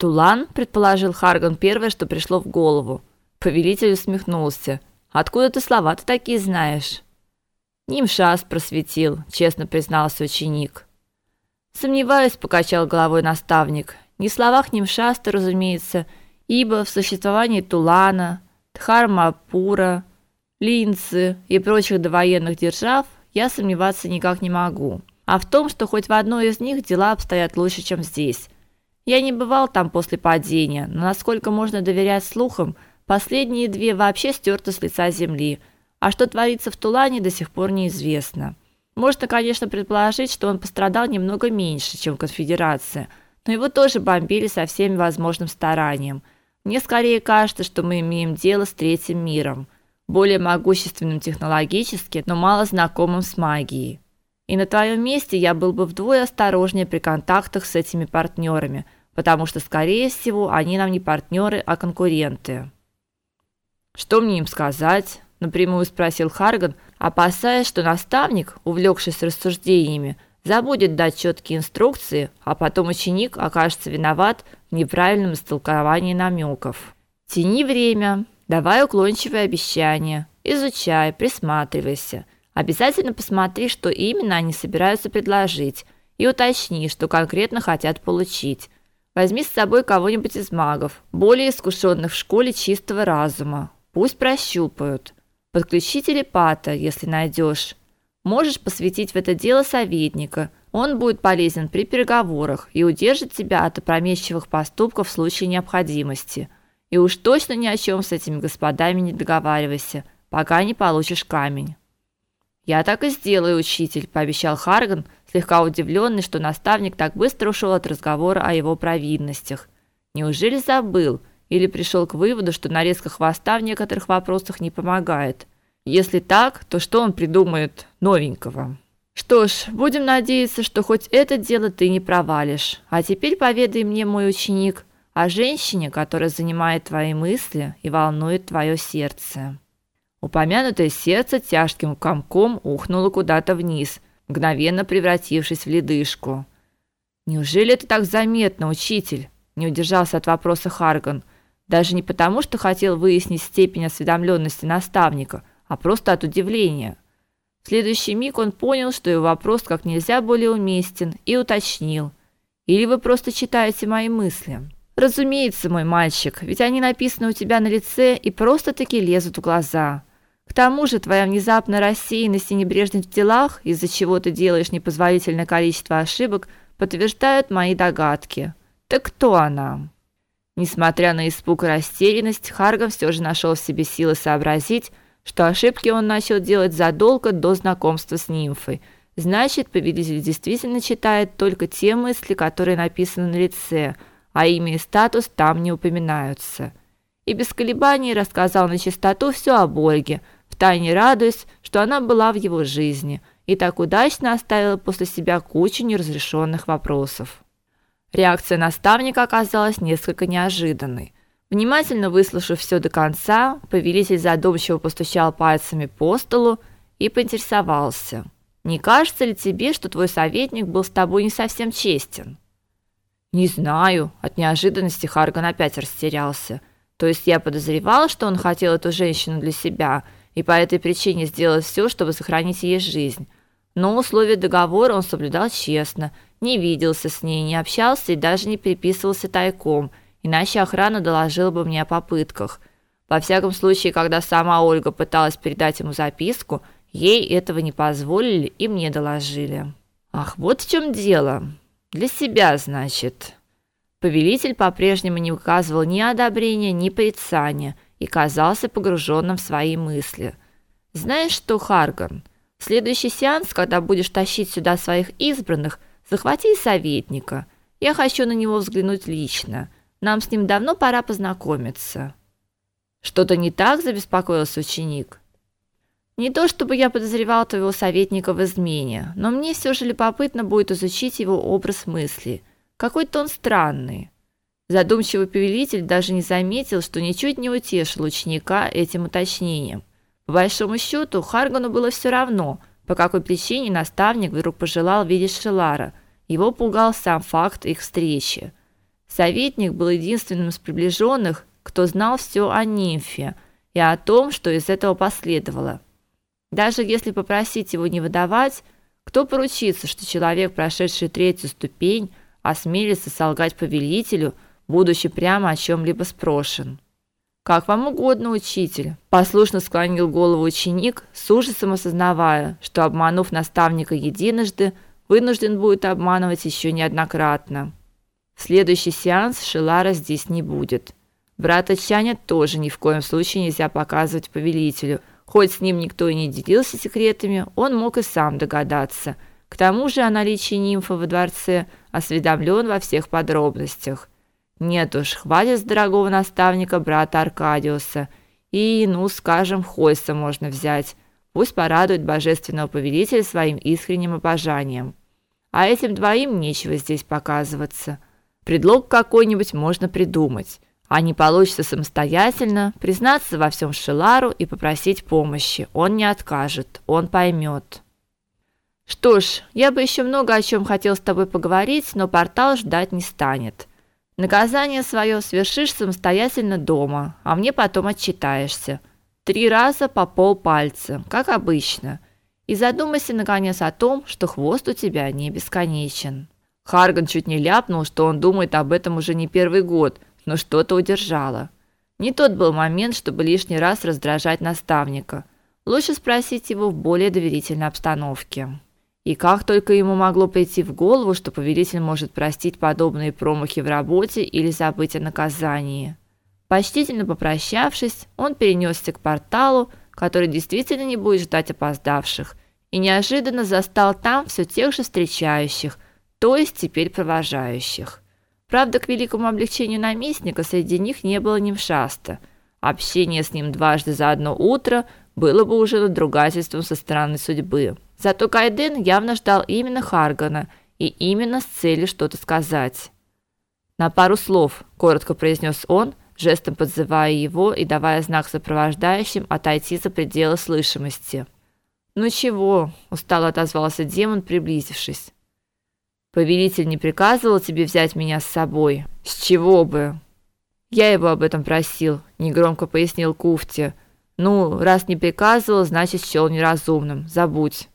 Тулан, предположил Харган первое, что пришло в голову. Повелитель усмехнулся. Откуда ты слова-то такие знаешь? Нимшас просветил, честно признался ученик. Сомневаюсь, покачал головой наставник. Не в словах Нимшаста, разумеется, ибо в существовании Тулана, Дхармапура, Линцы и прочих довоенных держав я сомневаться никак не могу. А в том, что хоть в одной из них дела обстоят лучше, чем здесь. Я не бывал там после падения, но насколько можно доверять слухам, последние две вообще стерты с лица земли, а что творится в Тулане до сих пор неизвестно. Можно, конечно, предположить, что он пострадал немного меньше, чем конфедерация, но его тоже бомбили со всем возможным старанием. Мне скорее кажется, что мы имеем дело с третьим миром, более могущественным технологически, но мало знакомым с магией. И на твоем месте я был бы вдвое осторожнее при контактах с этими партнерами, потому что, скорее всего, они нам не партнеры, а конкуренты. Что мне им сказать? напрямую спросил Харган, опасаясь, что наставник, увлекшись рассуждениями, забудет дать четкие инструкции, а потом ученик окажется виноват в неправильном истолковании намеков. Тяни время, давай уклончивые обещания, изучай, присматривайся. Обязательно посмотри, что именно они собираются предложить, и уточни, что конкретно хотят получить. Возьми с собой кого-нибудь из магов, более искушенных в школе чистого разума. Пусть прощупают. Подключи телепата, если найдешь. Можешь посвятить в это дело советника. Он будет полезен при переговорах и удержит тебя от опрометчивых поступков в случае необходимости. И уж точно ни о чем с этими господами не договаривайся, пока не получишь камень. Я так и сделаю, учитель, пообещал Харган, слегка удивленный, что наставник так быстро ушел от разговора о его провинностях. Неужели забыл или пришел к выводу, что нарезка хвоста в некоторых вопросах не помогает? Если так, то что он придумает новенького? Что ж, будем надеяться, что хоть это дело ты не провалишь. А теперь поведай мне, мой ученик, о женщине, которая занимает твои мысли и волнует твое сердце. Упомянутое сердце тяжким комком ухнуло куда-то вниз, мгновенно превратившись в ледышку. Неужели это так заметно, учитель? Не удержался от вопроса Харган, даже не потому, что хотел выяснить степень осведомленности наставника, а просто от удивления. В следующий миг он понял, что его вопрос как нельзя более уместен, и уточнил: "Или вы просто читаете мои мысли?" Разумеется, мой мальчик, ведь они написаны у тебя на лице и просто-таки лезут в глаза. К тому же твоя внезапная рассеянность и небрежность в делах, из-за чего ты делаешь непозволительное количество ошибок, подтверждают мои догадки. Так кто она? Несмотря на испуг и растерянность, Харган все же нашел в себе силы сообразить, что ошибки он начал делать задолго до знакомства с нимфой. Значит, победитель действительно читает только те мысли, которые написаны на лице, а имя и статус там не упоминаются. И без колебаний рассказал на чистоту все об Ольге, втайне радуясь, что она была в его жизни и так удачно оставила после себя кучу неразрешенных вопросов. Реакция наставника оказалась несколько неожиданной. Внимательно выслушав все до конца, повелитель задумчиво постучал пальцами по столу и поинтересовался: "Не кажется ли тебе, что твой советник был с тобой не совсем честен?" "Не знаю", от неожиданности Харган опять растерялся. "То есть я подозревал, что он хотел эту женщину для себя, и по этой причине сделал все, чтобы сохранить ей жизнь. Но условия договора он соблюдал честно, не виделся с ней, не общался и даже не переписывался тайком, иначе охрана доложила бы мне о попытках. Во всяком случае, когда сама Ольга пыталась передать ему записку, ей этого не позволили и мне доложили. Ах, вот в чем дело. Для себя, значит. Повелитель по-прежнему не выказывал ни одобрения, ни порицания и казался погруженным в свои мысли. Знаешь что, Харган, в следующий сеанс, когда будешь тащить сюда своих избранных, захвати советника. Я хочу на него взглянуть лично. Нам с ним давно пора познакомиться. Что-то не так, забеспокоился ученик. Не то чтобы я подозревал твоего советника в измене, но мне все же любопытно будет изучить его образ мысли. Какой-то он странный. Задумчивый повелитель даже не заметил, что ничуть не утешил ученика этим уточнением. По большому счету, Харгану было все равно, по какой причине наставник вдруг пожелал видеть Шелара. Его пугал сам факт их встречи. Советник был единственным из приближенных, кто знал все о нимфе и о том, что из этого последовало. Даже если попросить его не выдавать, кто поручится, что человек, прошедший третью ступень, осмелится солгать повелителю, будучи прямо о чем либо спрошен? Как вам угодно, учитель, послушно склонил голову ученик, с ужасом осознавая, что обманув наставника единожды, вынужден будет обманывать еще неоднократно. Следующий сеанс Шилара здесь не будет. Брата Чаня тоже ни в коем случае нельзя показывать повелителю. Хоть с ним никто и не делился секретами, он мог и сам догадаться. К тому же о наличии нимфы во дворце осведомлен во всех подробностях. Нет уж, хватит с дорогого наставника брата Аркадиуса. И, ну, скажем, Хойса можно взять. Пусть порадует божественного повелителя своим искренним обожанием. А этим двоим нечего здесь показываться. Предлог какой-нибудь можно придумать. А не получится самостоятельно, признаться во всем Шелару и попросить помощи. Он не откажет, он поймет. Что ж, я бы еще много о чем хотел с тобой поговорить, но портал ждать не станет. Наказание свое свершишь самостоятельно дома, а мне потом отчитаешься. Три раза по полпальца, как обычно. И задумайся наконец о том, что хвост у тебя не бесконечен. Харган чуть не ляпнул, что он думает об этом уже не первый год, но что-то удержало. Не тот был момент, чтобы лишний раз раздражать наставника. Лучше спросить его в более доверительной обстановке. И как только ему могло прийти в голову, что повелитель может простить подобные промахи в работе или забыть о наказании. Почтительно попрощавшись, он перенесся к порталу, который действительно не будет ждать опоздавших, и неожиданно застал там все тех же встречающих, то есть теперь провожающих. Правда, к великому облегчению наместника среди них не было нимшаста. Общение с ним дважды за одно утро было бы уже надругательством со стороны судьбы. Зато Кайден явно ждал именно Харгана и именно с целью что-то сказать. На пару слов, коротко произнес он, жестом подзывая его и давая знак сопровождающим отойти за пределы слышимости. "Ну чего?" устало отозвался демон, приблизившись. "Повелитель не приказывал тебе взять меня с собой. С чего бы?" "Я его об этом просил", негромко пояснил Куфти. "Ну, раз не приказывал, значит, счёл неразумным. Забудь".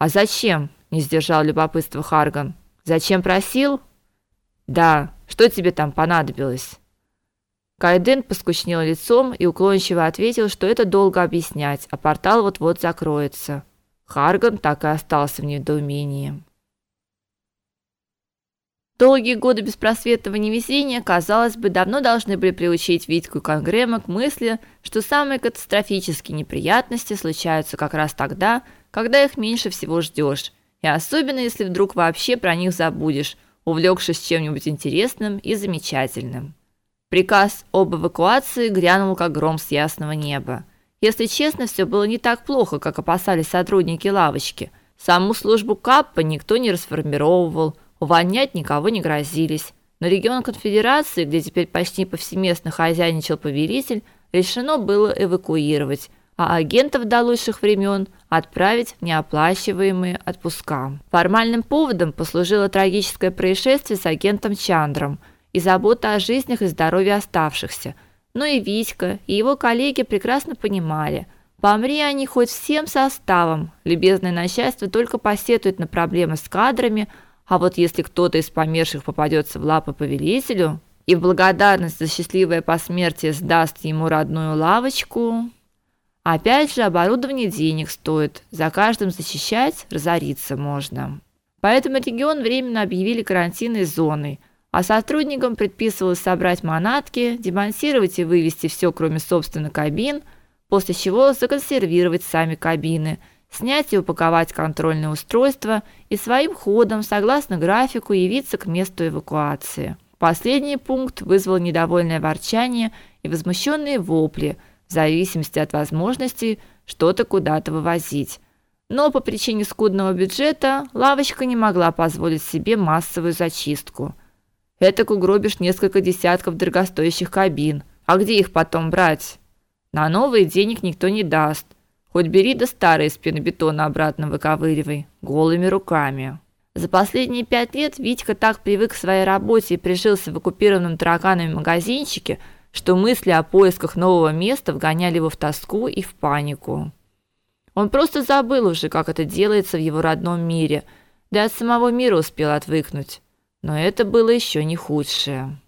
А зачем? не сдержал любопытства Харган. Зачем просил? Да, что тебе там понадобилось? Кайден поскучнел лицом и уклончиво ответил, что это долго объяснять, а портал вот-вот закроется. Харган так и остался в недоумении. Долгие годы беспросветного невезения, казалось бы, давно должны были приучить Витьку и Конгрема к мысли, что самые катастрофические неприятности случаются как раз тогда, когда их меньше всего ждешь, и особенно если вдруг вообще про них забудешь, увлекшись чем-нибудь интересным и замечательным. Приказ об эвакуации грянул как гром с ясного неба. Если честно, все было не так плохо, как опасались сотрудники лавочки. Саму службу КАППа никто не расформировывал, увольнять никого не грозились. Но регион конфедерации, где теперь почти повсеместно хозяйничал повелитель, решено было эвакуировать, а агентов до лучших времен отправить в неоплачиваемые отпуска. Формальным поводом послужило трагическое происшествие с агентом Чандром и забота о жизнях и здоровье оставшихся. Но и Витька, и его коллеги прекрасно понимали, помри они хоть всем составом, любезное начальство только посетует на проблемы с кадрами, а вот если кто-то из померших попадется в лапы повелителю и в благодарность за счастливое посмертие сдаст ему родную лавочку, Опять же, оборудование денег стоит, за каждым защищать разориться можно. Поэтому регион временно объявили карантинной зоной, а сотрудникам предписывалось собрать манатки, демонтировать и вывести все, кроме собственных кабин, после чего законсервировать сами кабины, снять и упаковать контрольные устройства и своим ходом, согласно графику, явиться к месту эвакуации. Последний пункт вызвал недовольное ворчание и возмущенные вопли – в зависимости от возможностей что-то куда-то вывозить. Но по причине скудного бюджета лавочка не могла позволить себе массовую зачистку. Этак угробишь несколько десятков дорогостоящих кабин. А где их потом брать? На новые денег никто не даст. Хоть бери да старые из пенобетона обратно выковыривай, голыми руками. За последние пять лет Витька так привык к своей работе и прижился в оккупированном тараканами магазинчике, что мысли о поисках нового места вгоняли его в тоску и в панику. Он просто забыл уже, как это делается в его родном мире, да от самого мира успел отвыкнуть. Но это было еще не худшее.